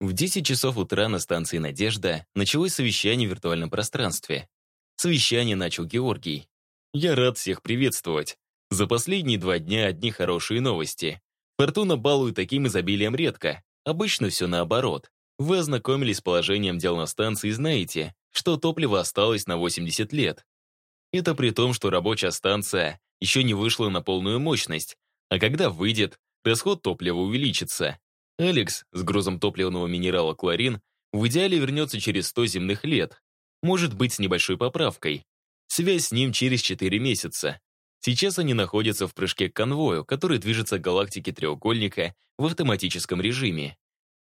В 10 часов утра на станции «Надежда» началось совещание в виртуальном пространстве. Совещание начал Георгий. «Я рад всех приветствовать. За последние два дня одни хорошие новости. Фортуна балует таким изобилием редко. Обычно все наоборот. Вы ознакомились с положением дел на станции и знаете, что топливо осталось на 80 лет. Это при том, что рабочая станция еще не вышла на полную мощность, а когда выйдет, расход топлива увеличится. Алекс с грузом топливного минерала кларин в идеале вернется через 100 земных лет. Может быть, с небольшой поправкой. Связь с ним через 4 месяца. Сейчас они находятся в прыжке к конвою, который движется к галактике треугольника в автоматическом режиме.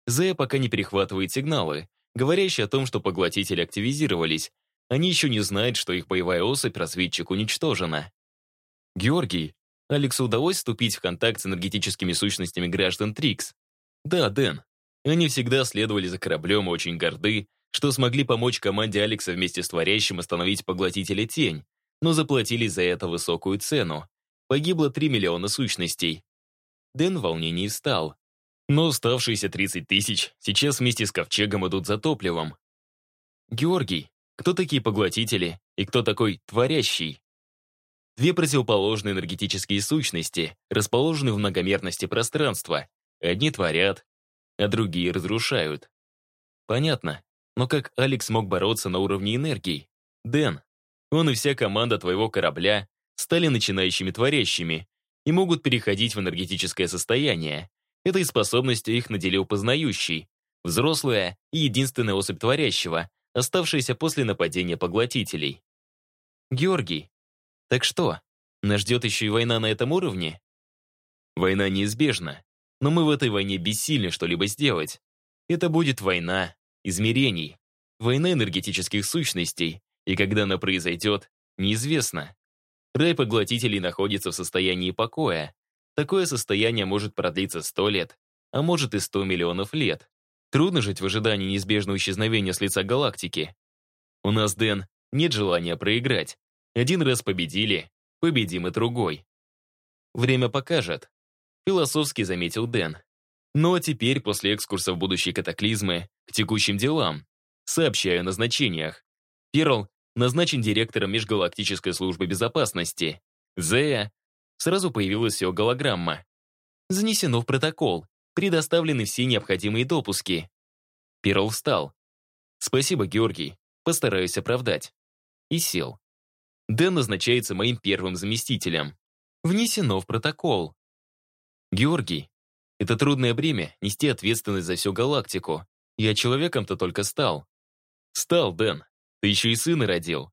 Зея пока не перехватывает сигналы, говорящие о том, что поглотители активизировались. Они еще не знают, что их боевая особь разведчик уничтожена. Георгий, Алексу удалось вступить в контакт с энергетическими сущностями граждан Трикс. Да, Дэн. Они всегда следовали за кораблем и очень горды, что смогли помочь команде Алекса вместе с Творящим остановить поглотителя Тень, но заплатили за это высокую цену. Погибло 3 миллиона сущностей. Дэн в волнении встал. Но оставшиеся 30 тысяч сейчас вместе с Ковчегом идут за топливом. Георгий, кто такие поглотители и кто такой Творящий? Две противоположные энергетические сущности, расположенные в многомерности пространства, Одни творят, а другие разрушают. Понятно. Но как Алекс мог бороться на уровне энергии? Дэн, он и вся команда твоего корабля стали начинающими творящими и могут переходить в энергетическое состояние. Этой способностью их наделил познающий, взрослая и единственная особь творящего, оставшаяся после нападения поглотителей. Георгий, так что, нас ждет еще и война на этом уровне? Война неизбежна, но мы в этой войне бессильны что-либо сделать. Это будет война измерений, война энергетических сущностей, и когда она произойдет, неизвестно. Рай поглотителей находится в состоянии покоя. Такое состояние может продлиться сто лет, а может и сто миллионов лет. Трудно жить в ожидании неизбежного исчезновения с лица галактики. У нас, Дэн, нет желания проиграть. Один раз победили, победим и другой. Время покажет. Философски заметил Дэн. Ну а теперь, после экскурса в будущие катаклизмы, к текущим делам. Сообщаю о назначениях. Перл назначен директором Межгалактической службы безопасности. Зея. Сразу появилась все голограмма. Занесено в протокол. Предоставлены все необходимые допуски. Перл встал. «Спасибо, Георгий. Постараюсь оправдать». И сел. Дэн назначается моим первым заместителем. Внесено в протокол. Георгий, это трудное бремя — нести ответственность за всю галактику. Я человеком-то только стал. Стал, Дэн. Ты еще и сына родил.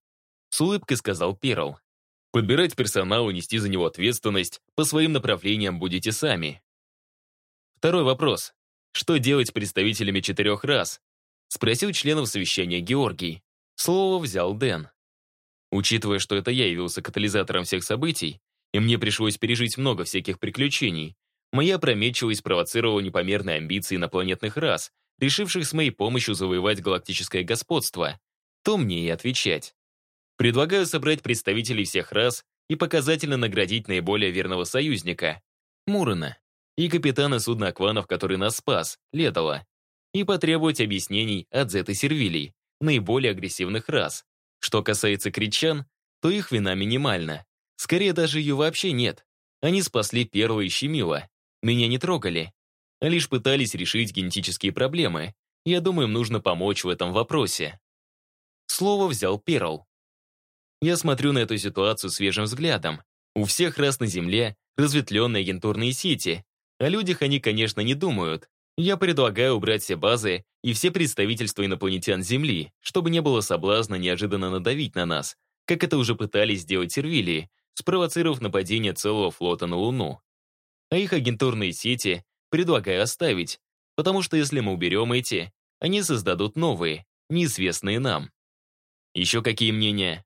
С улыбкой сказал Перл. Подбирать персонал и нести за него ответственность по своим направлениям будете сами. Второй вопрос. Что делать с представителями четырех рас? Спросил членов совещания Георгий. Слово взял Дэн. Учитывая, что это я явился катализатором всех событий, и мне пришлось пережить много всяких приключений, Моя опрометчивость спровоцировала непомерные амбиции инопланетных рас, решивших с моей помощью завоевать галактическое господство. То мне и отвечать. Предлагаю собрать представителей всех рас и показательно наградить наиболее верного союзника — Мурона, и капитана судна Акванов, который нас спас, Ледала, и потребовать объяснений от Зеты Сервилий, наиболее агрессивных рас. Что касается кричан, то их вина минимальна. Скорее, даже ее вообще нет. Они спасли Перла и Щемила, меня не трогали, а лишь пытались решить генетические проблемы. Я думаю, им нужно помочь в этом вопросе. Слово взял Перл. Я смотрю на эту ситуацию свежим взглядом. У всех раз на Земле разветвленные агентурные сети. О людях они, конечно, не думают. Я предлагаю убрать все базы и все представительства инопланетян Земли, чтобы не было соблазна неожиданно надавить на нас, как это уже пытались сделать Сервилии, спровоцировав нападение целого флота на Луну а их агентурные сети предлагаю оставить, потому что если мы уберем эти, они создадут новые, неизвестные нам. Еще какие мнения?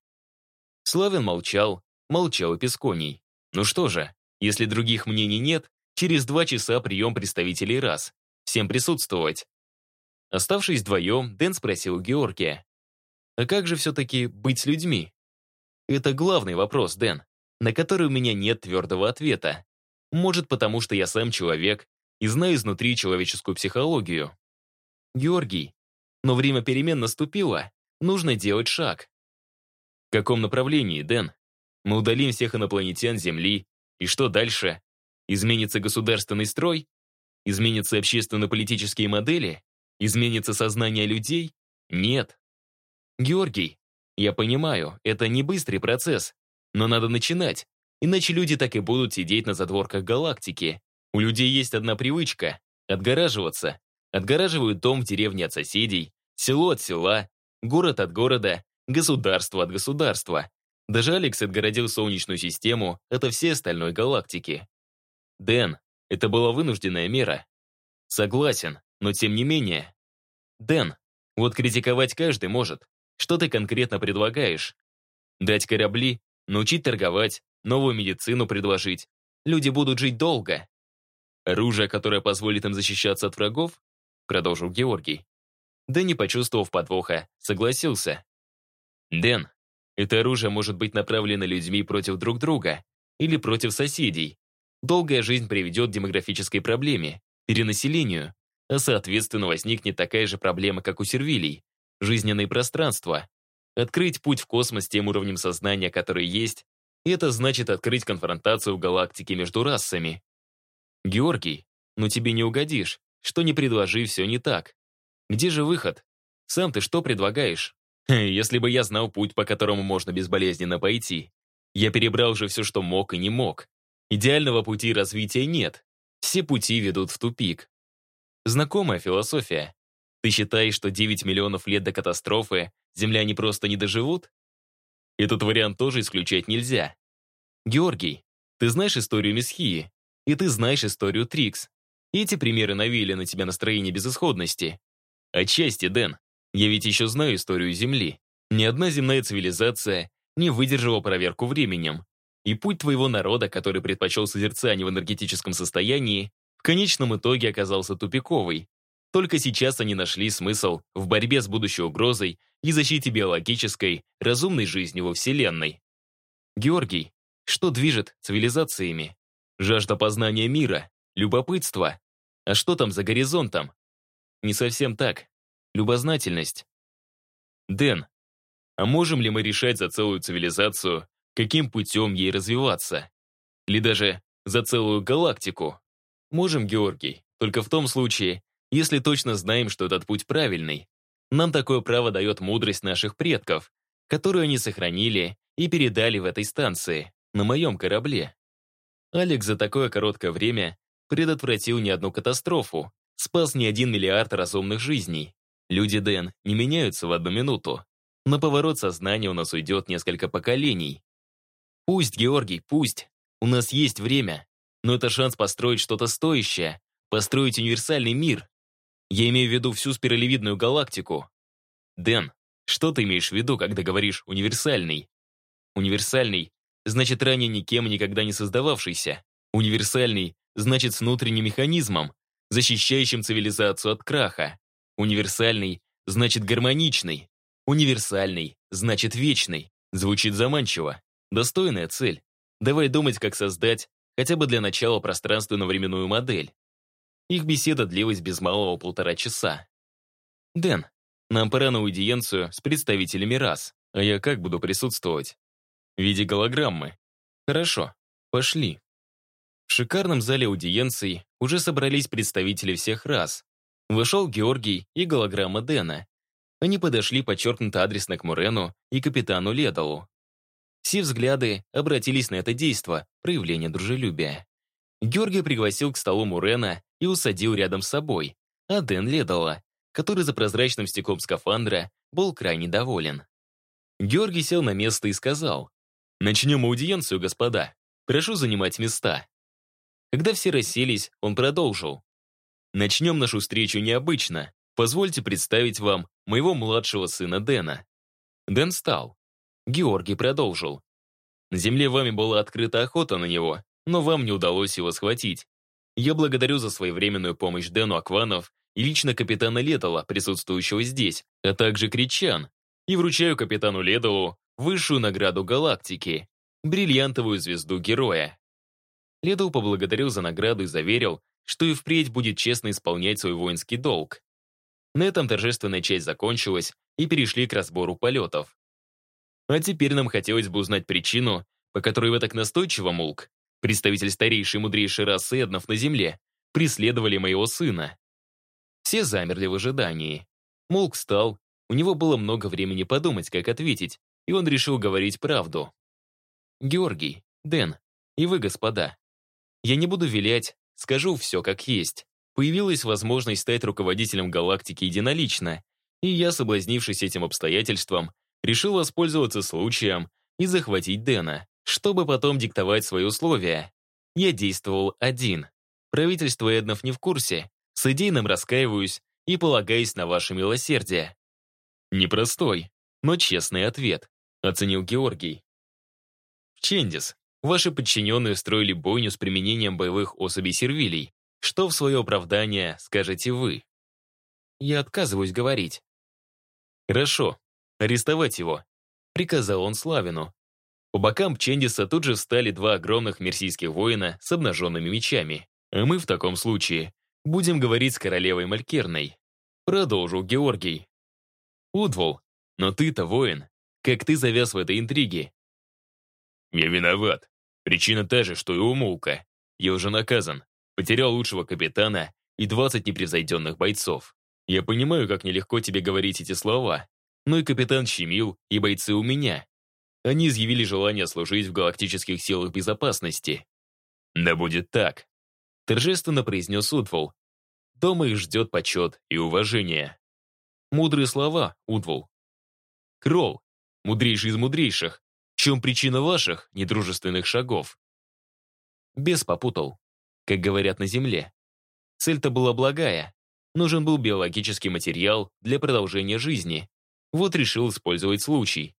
Славин молчал, молчал и Песконий. Ну что же, если других мнений нет, через два часа прием представителей раз. Всем присутствовать. Оставшись вдвоем, Дэн спросил Георгия. А как же все-таки быть с людьми? Это главный вопрос, Дэн, на который у меня нет твердого ответа. Может, потому что я сам человек и знаю изнутри человеческую психологию. Георгий, но время перемен наступило, нужно делать шаг. В каком направлении, Дэн? Мы удалим всех инопланетян Земли, и что дальше? Изменится государственный строй? Изменятся общественно-политические модели? Изменится сознание людей? Нет. Георгий, я понимаю, это не быстрый процесс, но надо начинать, иначе люди так и будут сидеть на задворках галактики. У людей есть одна привычка — отгораживаться. Отгораживают дом в деревне от соседей, село от села, город от города, государство от государства. Даже Алекс отгородил Солнечную систему от всей остальной галактики. Дэн, это была вынужденная мера. Согласен, но тем не менее. Дэн, вот критиковать каждый может. Что ты конкретно предлагаешь? Дать корабли, научить торговать, новую медицину предложить. Люди будут жить долго. Оружие, которое позволит им защищаться от врагов? Продолжил Георгий. Дэн, не почувствовав подвоха, согласился. Дэн, это оружие может быть направлено людьми против друг друга или против соседей. Долгая жизнь приведет к демографической проблеме, перенаселению, а соответственно возникнет такая же проблема, как у сервилий – жизненное пространство. Открыть путь в космос тем уровнем сознания, который есть, и это значит открыть конфронтацию в галактике между расами. Георгий, ну тебе не угодишь, что не предложи, все не так. Где же выход? Сам ты что предлагаешь? Если бы я знал путь, по которому можно безболезненно пойти. Я перебрал же все, что мог и не мог. Идеального пути развития нет. Все пути ведут в тупик. Знакомая философия. Ты считаешь, что 9 миллионов лет до катастрофы земляне просто не доживут? Этот вариант тоже исключать нельзя. Георгий, ты знаешь историю Месхии, и ты знаешь историю Трикс. Эти примеры навели на тебя настроение безысходности. Отчасти, Дэн. Я ведь еще знаю историю Земли. Ни одна земная цивилизация не выдержала проверку временем. И путь твоего народа, который предпочел созерцание в энергетическом состоянии, в конечном итоге оказался тупиковый. Только сейчас они нашли смысл в борьбе с будущей угрозой и защите биологической, разумной жизни во Вселенной. Георгий, что движет цивилизациями? Жажда познания мира, любопытство. А что там за горизонтом? Не совсем так. Любознательность. Дэн, а можем ли мы решать за целую цивилизацию, каким путем ей развиваться? Или даже за целую галактику? Можем, Георгий, только в том случае, если точно знаем, что этот путь правильный. Нам такое право дает мудрость наших предков, которую они сохранили и передали в этой станции, на моем корабле. Алекс за такое короткое время предотвратил не одну катастрофу, спас не один миллиард разумных жизней. Люди Дэн не меняются в одну минуту. На поворот сознания у нас уйдет несколько поколений. Пусть, Георгий, пусть. У нас есть время. Но это шанс построить что-то стоящее, построить универсальный мир. Я имею в виду всю спиралевидную галактику. Дэн, что ты имеешь в виду, когда говоришь «универсальный»? Универсальный значит ранее никем никогда не создававшийся. Универсальный значит с внутренним механизмом, защищающим цивилизацию от краха. Универсальный значит гармоничный. Универсальный значит вечный. Звучит заманчиво. Достойная цель. Давай думать, как создать, хотя бы для начала, пространственно-временную модель. Их беседа длилась без малого полтора часа. «Дэн, нам пора на аудиенцию с представителями рас, а я как буду присутствовать?» «В виде голограммы». «Хорошо, пошли». В шикарном зале аудиенций уже собрались представители всех рас, Вышел Георгий и голограмма Дэна. Они подошли подчеркнуто адресно к Мурену и капитану Ледалу. Все взгляды обратились на это действо, проявление дружелюбия. Георгий пригласил к столу Мурена и усадил рядом с собой, а Дэн Ледала, который за прозрачным стеклом скафандра был крайне доволен. Георгий сел на место и сказал, «Начнем аудиенцию, господа. Прошу занимать места». Когда все расселись, он продолжил. Начнем нашу встречу необычно. Позвольте представить вам моего младшего сына Дэна. Дэн встал. Георгий продолжил. На земле вами была открыта охота на него, но вам не удалось его схватить. Я благодарю за своевременную помощь Дэну Акванов и лично капитана Летала, присутствующего здесь, а также Кричан, и вручаю капитану Ледалу высшую награду галактики — бриллиантовую звезду героя. Ледал поблагодарил за награду и заверил, что и впредь будет честно исполнять свой воинский долг. На этом торжественная часть закончилась, и перешли к разбору полетов. А теперь нам хотелось бы узнать причину, по которой вы так настойчиво, Мулк, представитель старейшей и мудрейшей расы Эднов на Земле, преследовали моего сына. Все замерли в ожидании. Мулк встал, у него было много времени подумать, как ответить, и он решил говорить правду. «Георгий, Дэн, и вы, господа, я не буду вилять, скажу все как есть. Появилась возможность стать руководителем галактики единолично, и я, соблазнившись этим обстоятельством, решил воспользоваться случаем и захватить Дэна, чтобы потом диктовать свои условия. Я действовал один. Правительство Эднов не в курсе. С идейным раскаиваюсь и полагаюсь на ваше милосердие. Непростой, но честный ответ, оценил Георгий. В Чендис ваши подчиненные устроили бойню с применением боевых особей сервилей. Что в свое оправдание скажете вы? Я отказываюсь говорить. Хорошо, арестовать его, приказал он Славину. По бокам Чендиса тут же встали два огромных мерсийских воина с обнаженными мечами. А мы в таком случае будем говорить с королевой Малькерной. Продолжил Георгий. Удвол, но ты-то воин. Как ты завяз в этой интриге? Я виноват. Причина та же, что и у Мулка. Я уже наказан. Потерял лучшего капитана и 20 непревзойденных бойцов. Я понимаю, как нелегко тебе говорить эти слова, но и капитан щемил, и бойцы у меня. Они изъявили желание служить в галактических силах безопасности. Да будет так. Торжественно произнес Удвол. Дома их ждет почет и уважение. Мудрые слова, Удвол. Кролл, мудрейший из мудрейших. В чем причина ваших недружественных шагов? Бес попутал, как говорят на Земле. Цель-то была благая. Нужен был биологический материал для продолжения жизни. Вот решил использовать случай.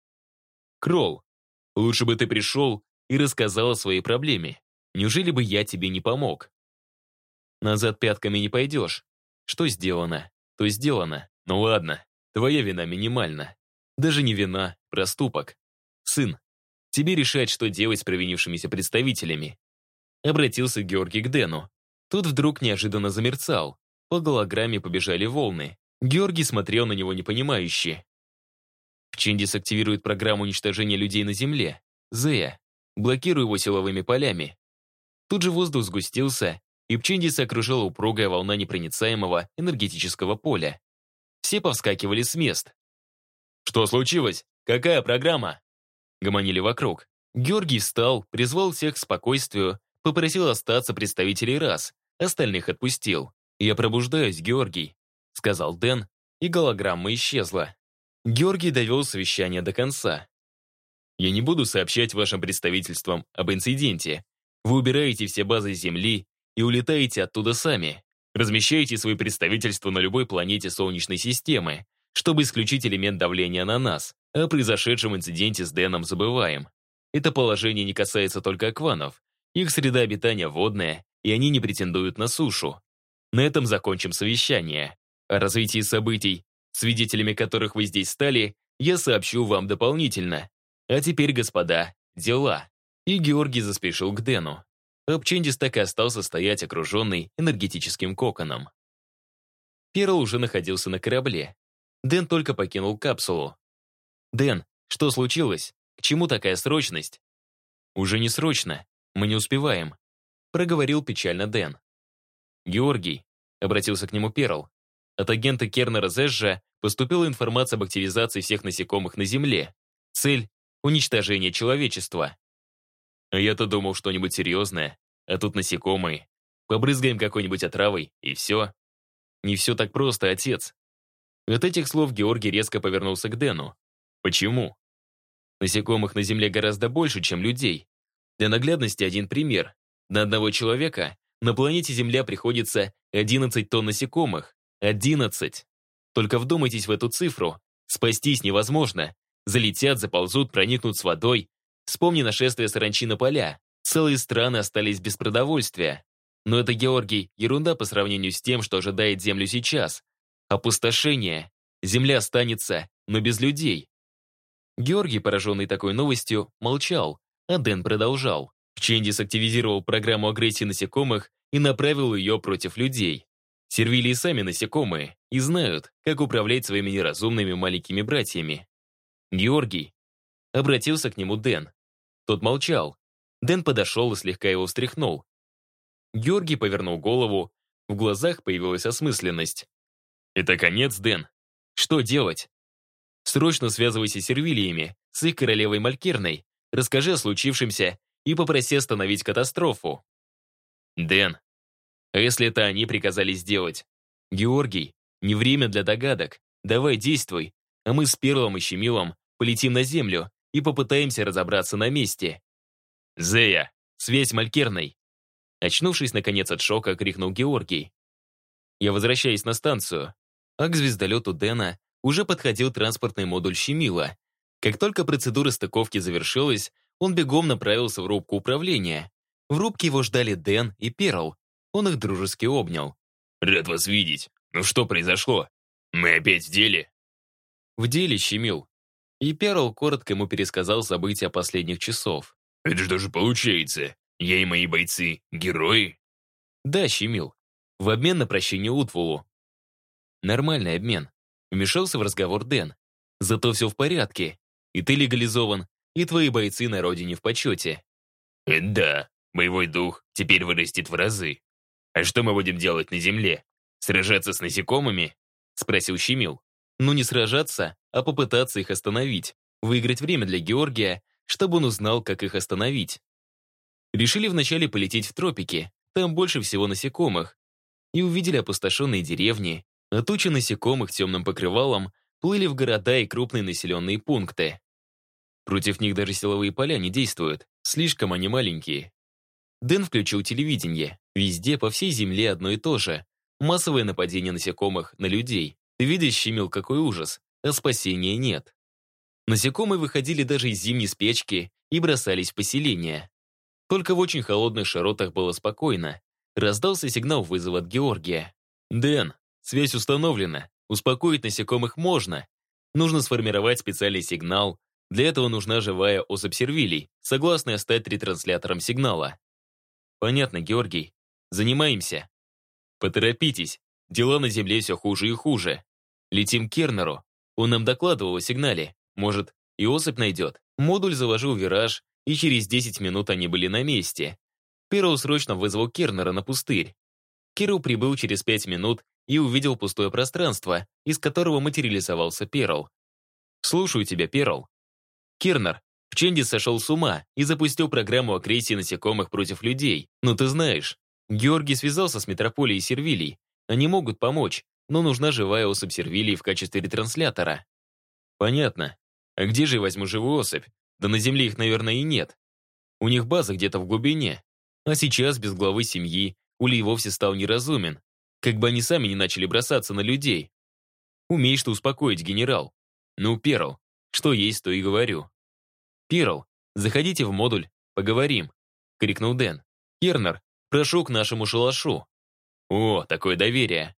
Кролл, лучше бы ты пришел и рассказал о своей проблеме. Неужели бы я тебе не помог? Назад пятками не пойдешь. Что сделано, то сделано. Ну ладно, твоя вина минимальна. Даже не вина, проступок. Сын, тебе решать, что делать с провинившимися представителями. Обратился Георгий к Дэну. Тут вдруг неожиданно замерцал. По голограмме побежали волны. Георгий смотрел на него непонимающе. Чиндис активирует программу уничтожения людей на Земле. Зея. Блокируя его силовыми полями. Тут же воздух сгустился, и Пчиндиса окружила упругая волна непроницаемого энергетического поля. Все повскакивали с мест. «Что случилось? Какая программа?» Гомонили вокруг. Георгий встал, призвал всех к спокойствию, попросил остаться представителей рас, остальных отпустил. «Я пробуждаюсь, Георгий», — сказал Дэн, и голограмма исчезла. Георгий довел совещание до конца. «Я не буду сообщать вашим представительствам об инциденте. Вы убираете все базы Земли и улетаете оттуда сами. Размещаете свои представительства на любой планете Солнечной системы, чтобы исключить элемент давления на нас. О произошедшем инциденте с Дэном забываем. Это положение не касается только акванов. Их среда обитания водная, и они не претендуют на сушу. На этом закончим совещание. О развитии событий, свидетелями которых вы здесь стали, я сообщу вам дополнительно. А теперь, господа, дела. И Георгий заспешил к Дэну. Апчендис так и остался стоять, окруженный энергетическим коконом. Перл уже находился на корабле. Дэн только покинул капсулу. «Дэн, что случилось? К чему такая срочность?» «Уже не срочно. Мы не успеваем», — проговорил печально Дэн. «Георгий», — обратился к нему Перл, от агента Кернера Зэжжа поступила информация об активизации всех насекомых на Земле. Цель — уничтожение человечества. Я-то думал что-нибудь серьезное, а тут насекомые. Побрызгаем какой-нибудь отравой, и все. Не все так просто, отец. От этих слов Георгий резко повернулся к Дэну. Почему? Насекомых на Земле гораздо больше, чем людей. Для наглядности один пример. На одного человека на планете Земля приходится 11 тонн насекомых, Одиннадцать. Только вдумайтесь в эту цифру. Спастись невозможно. Залетят, заползут, проникнут с водой. Вспомни нашествие саранчи на поля. Целые страны остались без продовольствия. Но это, Георгий, ерунда по сравнению с тем, что ожидает Землю сейчас. Опустошение. Земля останется, но без людей. Георгий, пораженный такой новостью, молчал, а Дэн продолжал. Чендис активизировал программу агрессии насекомых и направил ее против людей. Сервилии сами насекомые и знают, как управлять своими неразумными маленькими братьями. Георгий. Обратился к нему Дэн. Тот молчал. Дэн подошел и слегка его встряхнул. Георгий повернул голову, в глазах появилась осмысленность. «Это конец, Дэн. Что делать?» «Срочно связывайся с сервилиями, с их королевой Малькирной, расскажи о случившемся и попроси остановить катастрофу». «Дэн, если это они приказали сделать?» «Георгий, не время для догадок. Давай действуй, а мы с Перлом и Щемилом полетим на землю и попытаемся разобраться на месте». «Зея, связь Малькирной. Очнувшись, наконец, от шока, крикнул Георгий. Я возвращаюсь на станцию. А к звездолету Дэна уже подходил транспортный модуль Щемила. Как только процедура стыковки завершилась, он бегом направился в рубку управления. В рубке его ждали Дэн и Перл. Он их дружески обнял. «Рад вас видеть. Ну что произошло? Мы опять в деле?» «В деле, Щемил». И Перл коротко ему пересказал события последних часов. «Это что же получается? Я и мои бойцы — герои?» «Да, Щемил. В обмен на прощение Утвулу». «Нормальный обмен», — вмешался в разговор Дэн. «Зато все в порядке. И ты легализован, и твои бойцы на родине в почете». «Это да, боевой дух теперь вырастет в разы. А что мы будем делать на земле? Сражаться с насекомыми?» — спросил Щемил. «Ну не сражаться, а попытаться их остановить. Выиграть время для Георгия, чтобы он узнал, как их остановить. Решили вначале полететь в тропики, там больше всего насекомых. И увидели опустошенные деревни, а тучи насекомых темным покрывалом плыли в города и крупные населенные пункты. Против них даже силовые поля не действуют, слишком они маленькие. Дэн включил телевидение. Везде, по всей земле одно и то же. Массовое нападение насекомых на людей. Видишь, щемил какой ужас, а спасения нет. Насекомые выходили даже из зимней спячки и бросались в поселение. Только в очень холодных широтах было спокойно. Раздался сигнал вызова от Георгия. «Дэн, связь установлена. Успокоить насекомых можно. Нужно сформировать специальный сигнал. Для этого нужна живая особь сервилий, согласная стать ретранслятором сигнала». «Понятно, Георгий. Занимаемся». «Поторопитесь. Дела на Земле все хуже и хуже. Летим к Кернеру. Он нам докладывал о сигнале. Может, и особь найдет. Модуль заложил вираж, и через 10 минут они были на месте. Перл срочно вызвал Кернера на пустырь. Кирилл прибыл через 5 минут и увидел пустое пространство, из которого материализовался Перл. «Слушаю тебя, Перл». «Кернер, Ченди сошел с ума и запустил программу агрессии насекомых против людей. Ну ты знаешь, Георгий связался с метрополией Сервилий. Они могут помочь, но нужна живая особь Сервилий в качестве ретранслятора». «Понятно. А где же я возьму живую особь? Да на Земле их, наверное, и нет. У них база где-то в глубине. А сейчас, без главы семьи, Ули вовсе стал неразумен. Как бы они сами не начали бросаться на людей. Умеешь ты успокоить, генерал. Ну, Перл, что есть, то и говорю. Перл, заходите в модуль, поговорим, крикнул Дэн. Кернер, прошу к нашему шалашу. О, такое доверие.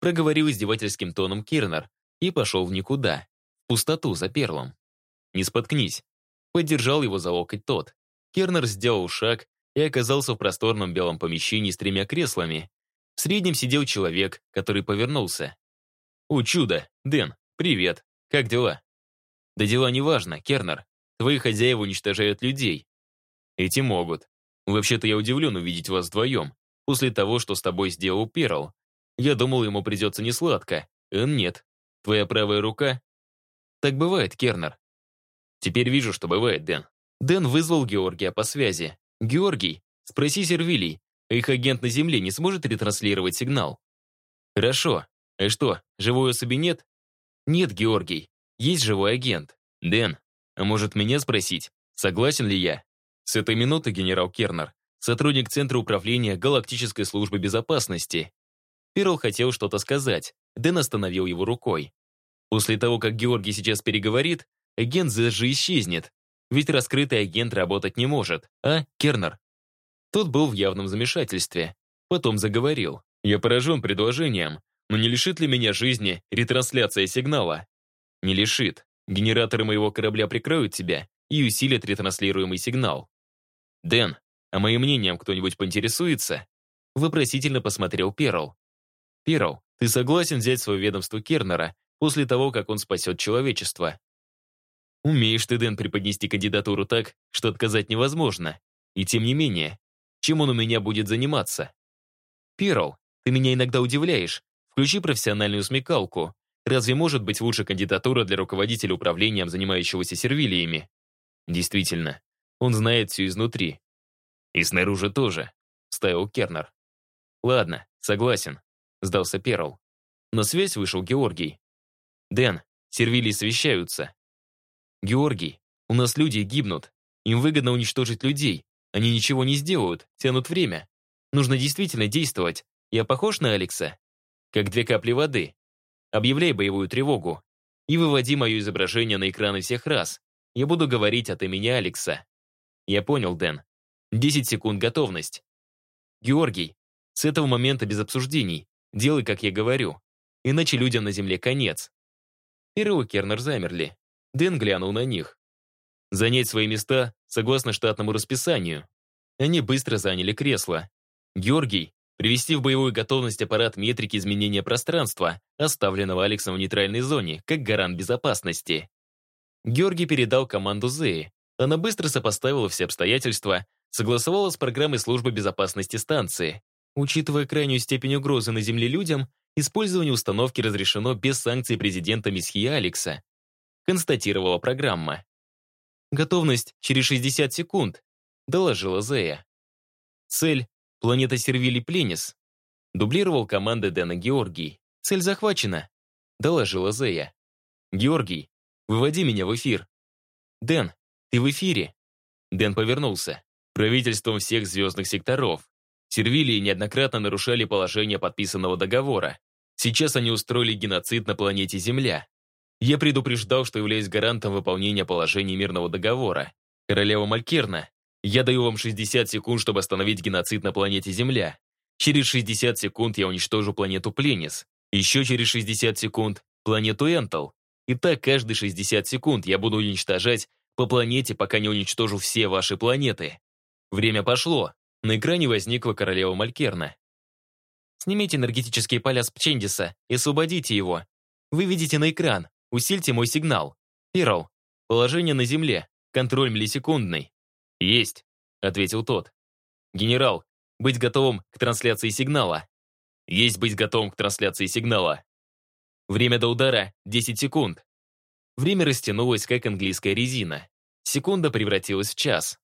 Проговорил издевательским тоном Кернер и пошел в никуда, в пустоту за Перлом. Не споткнись, Поддержал его за локоть тот. Кернер сделал шаг и оказался в просторном белом помещении с тремя креслами. В среднем сидел человек, который повернулся. «О, чудо! Дэн, привет! Как дела?» «Да дела не важно, Кернер. Твои хозяева уничтожают людей». «Эти могут. Вообще-то я удивлен увидеть вас вдвоем, после того, что с тобой сделал Перл. Я думал, ему придется несладко. Эн нет. Твоя правая рука?» «Так бывает, Кернер. Теперь вижу, что бывает, Дэн. Дэн вызвал Георгия по связи. «Георгий, спроси сервилий, их агент на Земле не сможет ретранслировать сигнал?» «Хорошо. А что, живой особи нет?» «Нет, Георгий. Есть живой агент. Дэн, а может меня спросить, согласен ли я?» С этой минуты генерал Кернер, сотрудник Центра управления Галактической службы безопасности. Перл хотел что-то сказать, Дэн остановил его рукой. После того, как Георгий сейчас переговорит, агент же исчезнет. Ведь раскрытый агент работать не может, а, Кернер? Тот был в явном замешательстве. Потом заговорил. «Я поражен предложением, но не лишит ли меня жизни ретрансляция сигнала?» «Не лишит. Генераторы моего корабля прикроют тебя и усилят ретранслируемый сигнал». «Дэн, а моим мнением кто-нибудь поинтересуется?» Вопросительно посмотрел Перл. Перл, ты согласен взять свое ведомство Кернера после того, как он спасет человечество? Умеешь ты, Дэн, преподнести кандидатуру так, что отказать невозможно. И тем не менее, чем он у меня будет заниматься? Перл, ты меня иногда удивляешь. Включи профессиональную смекалку. Разве может быть лучше кандидатура для руководителя управлением, занимающегося сервилиями? Действительно, он знает все изнутри. И снаружи тоже, ставил Кернер. Ладно, согласен, сдался Перл. На связь вышел Георгий. Дэн, сервилии совещаются. Георгий, у нас люди гибнут. Им выгодно уничтожить людей. Они ничего не сделают, тянут время. Нужно действительно действовать. Я похож на Алекса? Как две капли воды. Объявляй боевую тревогу. И выводи мое изображение на экраны всех раз. Я буду говорить от имени Алекса. Я понял, Дэн. Десять секунд готовность. Георгий, с этого момента без обсуждений. Делай, как я говорю. Иначе людям на земле конец. Перл и Кернер замерли. Дэн глянул на них. Занять свои места согласно штатному расписанию. Они быстро заняли кресло. Георгий, привести в боевую готовность аппарат метрики изменения пространства, оставленного Алексом в нейтральной зоне, как гарант безопасности. Георгий передал команду Зеи. Она быстро сопоставила все обстоятельства, согласовала с программой службы безопасности станции. Учитывая крайнюю степень угрозы на Земле людям, использование установки разрешено без санкций президента Месхи Алекса констатировала программа. «Готовность через 60 секунд», — доложила Зея. «Цель — планета Сервили Пленис», — дублировал команды Дэна Георгий. «Цель захвачена», — доложила Зея. «Георгий, выводи меня в эфир». «Дэн, ты в эфире?» Дэн повернулся. Правительством всех звездных секторов. Сервилии неоднократно нарушали положение подписанного договора. Сейчас они устроили геноцид на планете Земля. Я предупреждал, что являюсь гарантом выполнения положений мирного договора. Королева Малькерна, я даю вам 60 секунд, чтобы остановить геноцид на планете Земля. Через 60 секунд я уничтожу планету Пленис. Еще через 60 секунд — планету Энтл. И так каждые 60 секунд я буду уничтожать по планете, пока не уничтожу все ваши планеты. Время пошло. На экране возникла королева Малькерна. Снимите энергетические поля с Пчендиса и освободите его. Вы видите на экран. Усильте мой сигнал. Перл, положение на земле. Контроль миллисекундный. Есть, ответил тот. Генерал, быть готовым к трансляции сигнала. Есть быть готовым к трансляции сигнала. Время до удара — 10 секунд. Время растянулось, как английская резина. Секунда превратилась в час.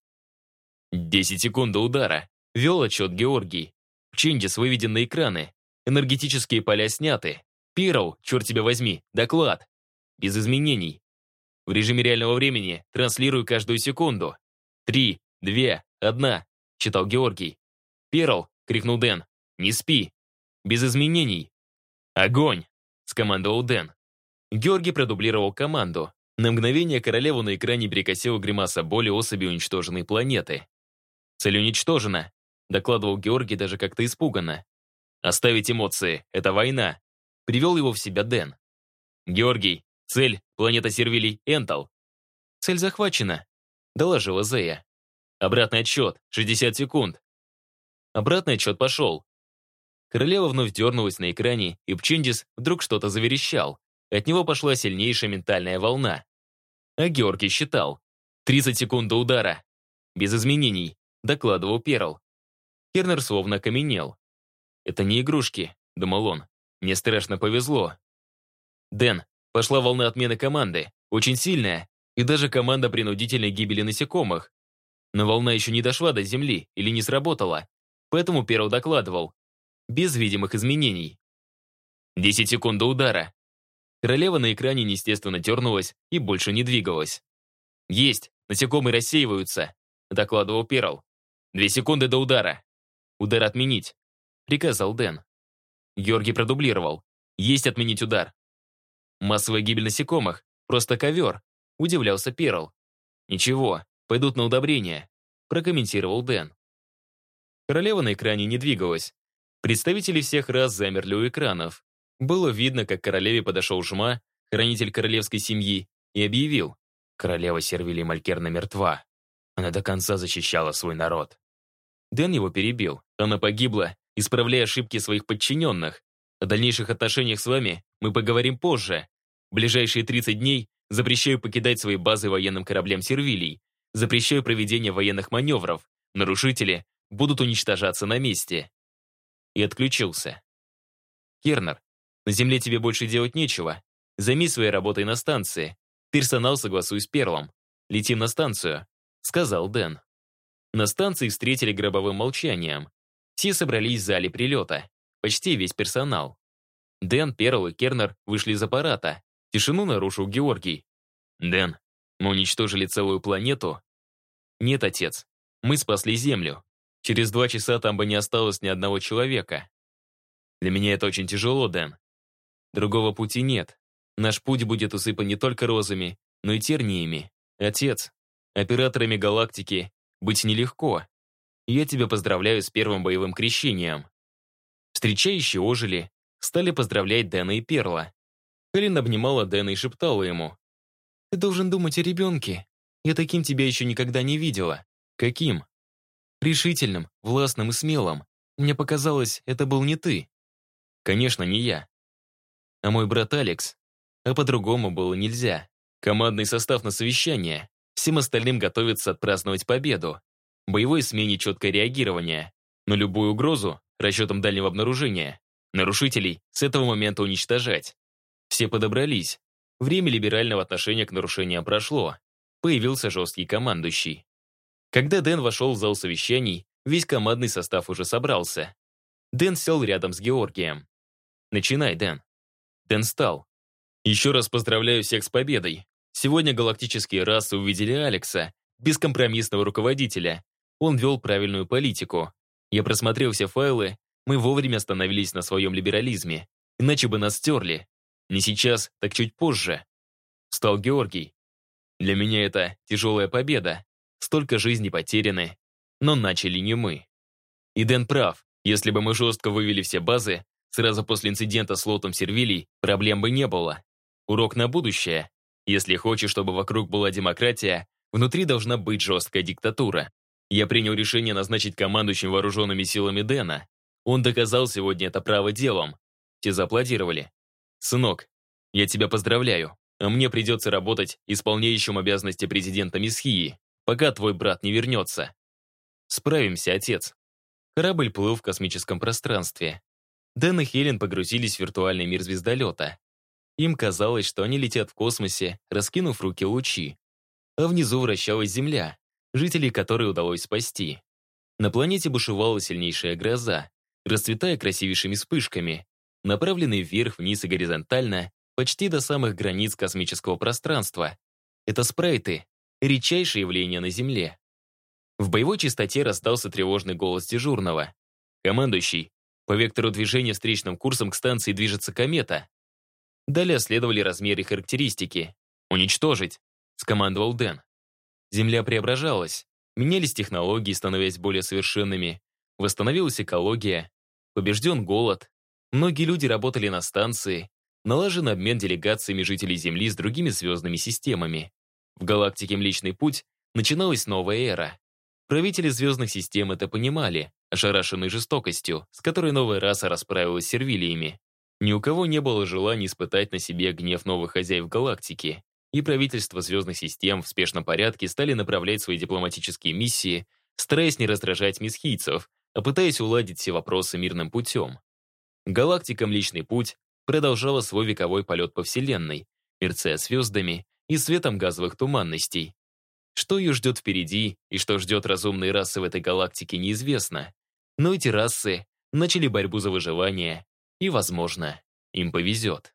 10 секунд до удара. Вел отчет Георгий. Чиндис выведен на экраны. Энергетические поля сняты. Перл, черт тебя возьми, доклад без изменений. В режиме реального времени транслирую каждую секунду. «Три, две, одна», — читал Георгий. «Перл», — крикнул Дэн, — «не спи». «Без изменений». «Огонь», — скомандовал Дэн. Георгий продублировал команду. На мгновение королеву на экране перекосила гримаса боли особи уничтоженной планеты. «Цель уничтожена», — докладывал Георгий даже как-то испуганно. «Оставить эмоции, это война», — привел его в себя Дэн. «Георгий, Цель — планета Сервилий Энтал. Цель захвачена, доложила Зея. Обратный отсчет, 60 секунд. Обратный отсчет пошел. Королева вновь дернулась на экране, и Пчиндис вдруг что-то заверещал. От него пошла сильнейшая ментальная волна. А Георгий считал. 30 секунд до удара. Без изменений, докладывал Перл. Кернер словно окаменел. «Это не игрушки», — думал он. «Мне страшно повезло». «Дэн, Пошла волна отмены команды, очень сильная, и даже команда принудительной гибели насекомых. Но волна еще не дошла до земли или не сработала, поэтому Перл докладывал. Без видимых изменений. Десять секунд до удара. Королева на экране неестественно дернулась и больше не двигалась. «Есть, насекомые рассеиваются», — докладывал Перл. «Две секунды до удара. Удар отменить», — приказал Дэн. Георгий продублировал. «Есть отменить удар. Массовая гибель насекомых. Просто ковер. Удивлялся Перл. Ничего, пойдут на удобрение. Прокомментировал Дэн. Королева на экране не двигалась. Представители всех раз замерли у экранов. Было видно, как королеве подошел Жма, хранитель королевской семьи, и объявил. Королева Сервилий Малькерна мертва. Она до конца защищала свой народ. Дэн его перебил. Она погибла, исправляя ошибки своих подчиненных. О дальнейших отношениях с вами мы поговорим позже. В ближайшие 30 дней запрещаю покидать свои базы военным кораблям сервилий. Запрещаю проведение военных маневров. Нарушители будут уничтожаться на месте. И отключился. Кернер, на Земле тебе больше делать нечего. Займись своей работой на станции. Персонал согласуй с Перлом. Летим на станцию», — сказал Дэн. На станции встретили гробовым молчанием. Все собрались в зале прилета. Почти весь персонал. Дэн, Перл и Кернер вышли из аппарата. Тишину нарушил Георгий. «Дэн, мы уничтожили целую планету?» «Нет, отец. Мы спасли Землю. Через два часа там бы не осталось ни одного человека. Для меня это очень тяжело, Дэн. Другого пути нет. Наш путь будет усыпан не только розами, но и терниями. Отец, операторами галактики быть нелегко. Я тебя поздравляю с первым боевым крещением. Встречающие ожили, стали поздравлять Дэна и Перла. Хелен обнимала Дэна и шептала ему. «Ты должен думать о ребенке. Я таким тебя еще никогда не видела». «Каким?» «Решительным, властным и смелым. Мне показалось, это был не ты». «Конечно, не я. А мой брат Алекс. А по-другому было нельзя. Командный состав на совещание. Всем остальным готовится отпраздновать победу. Боевой смене четкое реагирование. На любую угрозу, расчетом дальнего обнаружения, нарушителей с этого момента уничтожать. Все подобрались. Время либерального отношения к нарушениям прошло. Появился жесткий командующий. Когда Дэн вошел в зал совещаний, весь командный состав уже собрался. Дэн сел рядом с Георгием. «Начинай, Дэн». Дэн встал. «Еще раз поздравляю всех с победой. Сегодня галактические расы увидели Алекса, бескомпромиссного руководителя. Он вел правильную политику. Я просмотрел все файлы, мы вовремя остановились на своем либерализме. Иначе бы нас стерли. Не сейчас, так чуть позже. Стал Георгий. Для меня это тяжелая победа. Столько жизней потеряны. Но начали не мы. И Дэн прав. Если бы мы жестко вывели все базы, сразу после инцидента с лотом сервилий проблем бы не было. Урок на будущее. Если хочешь, чтобы вокруг была демократия, внутри должна быть жесткая диктатура. Я принял решение назначить командующим вооруженными силами Дэна. Он доказал сегодня это право делом. Те зааплодировали. «Сынок, я тебя поздравляю, а мне придется работать исполняющим обязанности президента Месхии, пока твой брат не вернется. Справимся, отец». Корабль плыл в космическом пространстве. Дэн и Хелен погрузились в виртуальный мир звездолета. Им казалось, что они летят в космосе, раскинув руки лучи. А внизу вращалась Земля, жителей которой удалось спасти. На планете бушевала сильнейшая гроза, расцветая красивейшими вспышками, направленные вверх, вниз и горизонтально, почти до самых границ космического пространства. Это спрайты, редчайшее явление на Земле. В боевой частоте раздался тревожный голос дежурного. «Командующий, по вектору движения встречным курсом к станции движется комета. Далее следовали размеры и характеристики. «Уничтожить», — скомандовал Дэн. Земля преображалась, менялись технологии, становясь более совершенными, восстановилась экология, побежден голод, многие люди работали на станции, налажен обмен делегациями жителей Земли с другими звездными системами. В галактике Млечный Путь начиналась новая эра. Правители звездных систем это понимали, ошарашенные жестокостью, с которой новая раса расправилась с сервилиями. Ни у кого не было желания испытать на себе гнев новых хозяев галактики, и правительства звездных систем в спешном порядке стали направлять свои дипломатические миссии, стараясь не раздражать месхийцев, а пытаясь уладить все вопросы мирным путем. Галактика Млечный Путь продолжала свой вековой полет по Вселенной, мерцая звездами и светом газовых туманностей, что ее ждет впереди и что ждет разумные расы в этой галактике, неизвестно. Но эти расы начали борьбу за выживание, и, возможно, им повезет.